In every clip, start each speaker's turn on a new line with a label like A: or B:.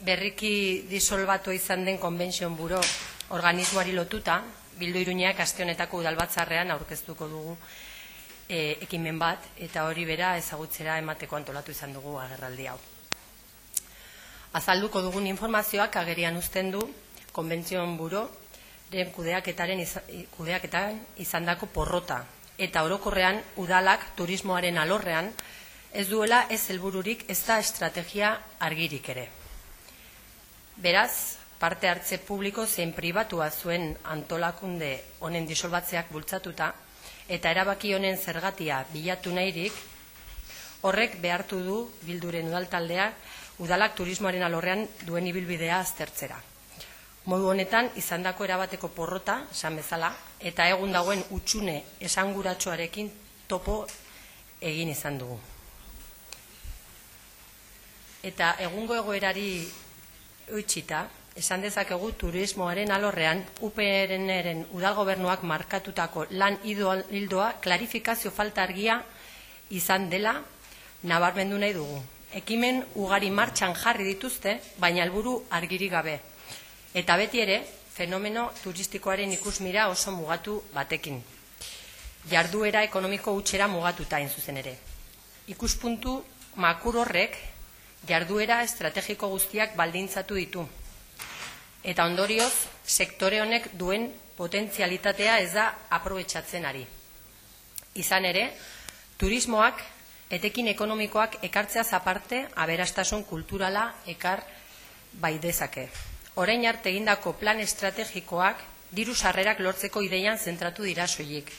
A: berriki disolbatu izan den konbentzion buro organismoari lotuta, bildu iruñeak aste honetako udalbatzarrean aurkeztuko dugu e, ekimen bat, eta hori bera ezagutzera emateko antolatu izan dugu agerraldi hau. Azalduko dugun informazioak agerian uzten du konbentzion buro kudeaketaren kudeaketan izandako porrota eta orokorrean udalak turismoaren alorrean ez duela ez helbururik ez da estrategia argirik ere. Beraz, parte hartze publiko zein pribatua zuen antolakunde honen disolbatzeak bultzatuta eta erabaki honen zergatia bilatu nahirik, horrek behartu du bilduren udaltaldeak udalak turismoaren alorrean duen ibilbidea aztertzera. Modu honetan, izandako erabateko porrota, esan bezala, eta egun dagoen utxune esanguratsuarekin topo egin izan dugu. Eta egungo egoerari utxita, esan dezakegu turismoaren alorrean UPNren udalgobernuak markatutako lan hildoa klarifikazio falta argia izan dela nabarmendu nahi dugu. Ekimen ugari martxan jarri dituzte, baina helburu argiri gabe. Eta beti ere, fenomeno turistikoaren ikusmira oso mugatu batekin. Jarduera ekonomiko utxera mugatuta zuzen ere. Ikuspuntu makur horrek jarduera estrategiko guztiak baldintzatu ditu. Eta ondorioz, sektore honek duen potentzialitatea ez da aprobetsatzen ari. Izan ere, turismoak etekin ekonomikoak ekartzea zaparte aberastasun kulturala ekar bai dezake orain arte egindako plan estrategikoak diru sarrerak lortzeko ideian zentratu dira soilik.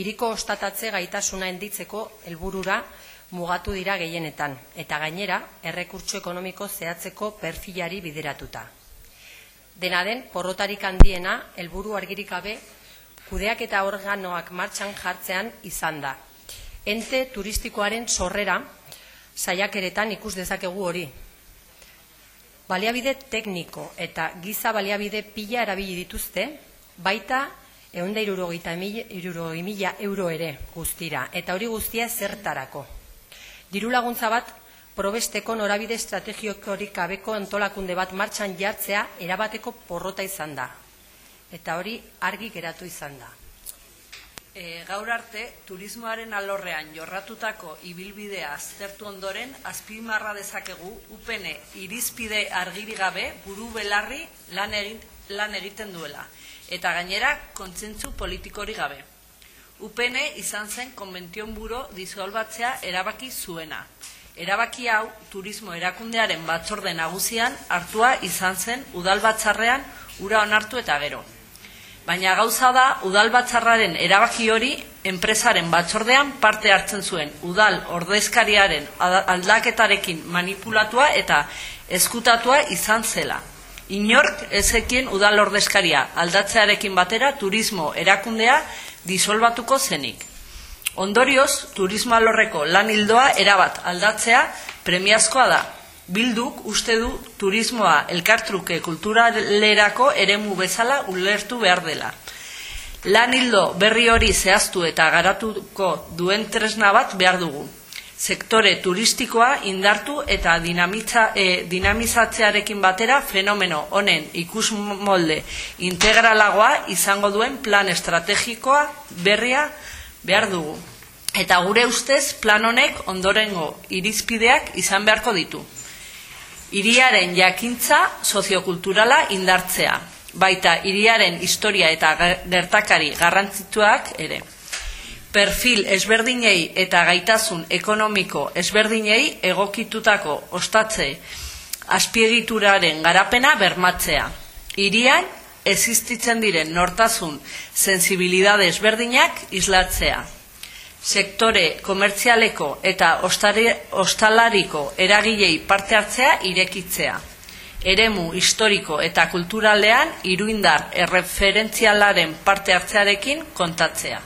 A: Iriko ostatatze gaitasuna enditzeko helburura mugatu dira gehienetan eta gainera errekurtso ekonomiko zehatzeko perfilari bideratuta. Dena den porrotarik handiena helburu argirik gabe kudeak eta organoak martxan jartzean izan da. Ente turistikoaren sorrera saiakeretan ikus dezakegu hori, baliabide tekniko eta giza baliabide pila erabili dituzte, baita eunda irurogeita mila euro ere guztira, eta hori guztia zertarako. Diru laguntza bat, probesteko norabide estrategiokorik abeko antolakunde bat martxan jartzea erabateko porrota izan da. Eta hori argi geratu izan da.
B: E, gaur arte, turismoaren alorrean jorratutako ibilbidea aztertu ondoren, azpimarra dezakegu, upene irizpide argiri gabe, buru belarri lan, egin, lan egiten duela, eta gainera kontzentzu politikori gabe. Upene izan zen konbention buro dizolbatzea erabaki zuena. Erabaki hau, turismo erakundearen batzorde nagusian hartua izan zen udalbatzarrean ura onartu eta gero baina gauza da udal batzarraren erabaki hori enpresaren batzordean parte hartzen zuen udal ordezkariaren aldaketarekin manipulatua eta eskutatua izan zela. Inork ezekien udal ordezkaria aldatzearekin batera turismo erakundea disolbatuko zenik. Ondorioz, turismo alorreko lan hildoa erabat aldatzea premiazkoa da, bilduk uste du turismoa elkartruke kulturalerako eremu bezala ulertu behar dela. Lan hildo berri hori zehaztu eta garatuko duen tresna bat behar dugu. Sektore turistikoa indartu eta e, dinamizatzearekin batera fenomeno honen ikus molde integralagoa izango duen plan estrategikoa berria behar dugu. Eta gure ustez plan honek ondorengo irizpideak izan beharko ditu iriaren jakintza soziokulturala indartzea, baita iriaren historia eta gertakari garrantzituak ere. Perfil ezberdinei eta gaitasun ekonomiko ezberdinei egokitutako ostatze azpiegituraren garapena bermatzea. Irian existitzen diren nortasun sensibilidade ezberdinak islatzea sektore komertzialeko eta ostalariko eragilei parte hartzea irekitzea. Eremu historiko eta kulturalean iruindar erreferentzialaren parte hartzearekin kontatzea.